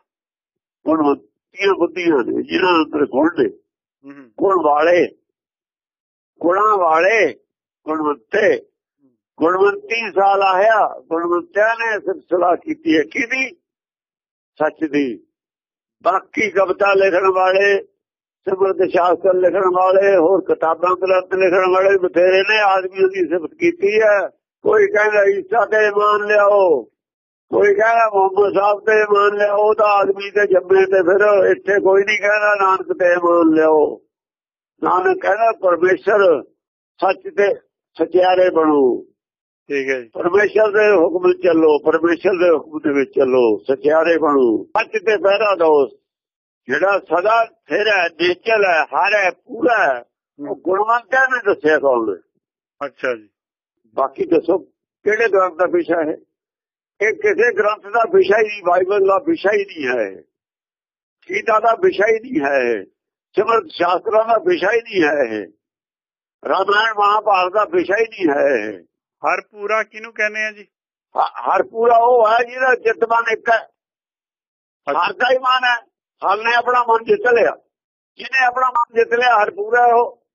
[SPEAKER 2] ਗੁਣਵੰਤੀਆਂ ਬੁੱਧੀਆਂ ਨੇ ਜਿਨ੍ਹਾਂ ਅੰਦਰ ਗੁਣ ਨੇ। ਗੁਣ ਵਾਲੇ, ਗੁਣਾਂ ਵਾਲੇ ਗੁਣਵੰਤੇ। ਗੁਣਵੰਤੀ ਸਾਲ ਆਇਆ, ਗੁਣਵੰਤਿਆਂ ਨੇ ਸਿਲਸਿਲਾ ਕੀਤੀ ਹੈ ਕਿਹਦੀ? ਸੱਚ ਦੀ। ਬਾਕੀ ਕਵਿਤਾ ਲਿਖਣ ਵਾਲੇ, ਸਿਮਰਤ ਸ਼ਾਸਤਰ ਲਿਖਣ ਵਾਲੇ, ਹੋਰ ਕਿਤਾਬਾਂ ਗ੍ਰੰਥ ਲਿਖਣ ਵਾਲੇ ਬਥੇਰੇ ਨੇ, ਆਦਮੀ ਦੀ ਸਿਫਤ ਕੀਤੀ ਹੈ। ਕੋਈ ਕਹਿੰਦਾ ਈਸਾ ਤੇ ਇਮਾਨ ਲਿਆਓ, ਕੋਈ ਕਹਿੰਦਾ ਮੁਹੰਮਦ ਸਾਹਿਬ ਤੇ ਇਮਾਨ ਲਿਆਓ ਤਾਂ ਆਦਮੀ ਤੇ ਜੰਮੇ ਤੇ ਫਿਰ ਇੱਥੇ ਕੋਈ ਨਹੀਂ ਕਹਿੰਦਾ ਨਾਨਕ ਤੇ ਇਮਾਨ ਲਿਆਓ। ਨਾਨਕ ਕਹਿੰਦਾ ਪਰਮੇਸ਼ਰ ਸੱਚ ਤੇ ਸਚਿਆਰੇ ਬਣੋ।
[SPEAKER 1] ਠੀਕ ਹੈ ਜੀ।
[SPEAKER 2] ਪਰਮੇਸ਼ਰ ਦੇ ਹੁਕਮ ਚੱਲੋ ਪਰਮੇਸ਼ਰ ਦੇ ਹੁਕਮ ਦੇ ਵਿੱਚ ਚੱਲੋ ਸਚਿਆਰੇ ਬਣੋ। ਸੱਚ ਤੇ ਪਹਿਰਾ ਦੋ। ਜਿਹੜਾ ਸਦਾ ਫਿਰ ਹੈ ਨਿਸ਼ਚਲ ਹੈ ਹਰ ਹੈ ਪੂਰਾ ਉਹ ਗੁਣਵੰਤਾਂ ਨੇ ਦੱਸਿਆ ਕੌਣ
[SPEAKER 1] ਅੱਛਾ ਜੀ।
[SPEAKER 2] ਬਾਕੀ ਦੱਸੋ ਕਿਹੜੇ ਗ੍ਰੰਥ ਦਾ ਵਿਸ਼ਾ ਹੈ? ਇਹ ਕਿਸੇ ਗ੍ਰੰਥ ਦਾ ਵਿਸ਼ਾ ਹੀ ਨਹੀਂ ਬਾਈਬਲ ਦਾ ਵਿਸ਼ਾ ਹੀ ਨਹੀਂ ਹੈ। ਗੀਤਾ ਦਾ ਵਿਸ਼ਾ ਹੀ ਨਹੀਂ ਹੈ। ਸਿਮਰਤ ਸ਼ਾਸਤਰਾਂ ਦਾ ਵਿਸ਼ਾ ਹੀ ਨਹੀਂ ਹੈ ਰਾਮਾਇਣ ਮਹਾਭਾਰਤ ਦਾ ਵਿਸ਼ਾ ਹੀ ਨਹੀਂ ਹੈ
[SPEAKER 1] ਹਰ ਪੂਰਾ ਕਿਹਨੂੰ ਕਹਿੰਦੇ ਆ ਜੀ?
[SPEAKER 2] ਹਰ ਪੂਰਾ ਉਹ ਹੈ ਜਿਹਦਾ ਚਿਤਮਨ ਇੱਕ ਹੈ। ਹਰ ਦਾ ਹੀ ਮਨ ਹੈ। ਹਰ ਨੇ ਆਪਣਾ ਮਨ ਜਿੱਤ ਲਿਆ। ਜਿਹਨੇ ਆਪਣਾ ਮਨ ਜਿੱਤ ਲਿਆ ਹਰ ਪੂਰਾ ਉਹ।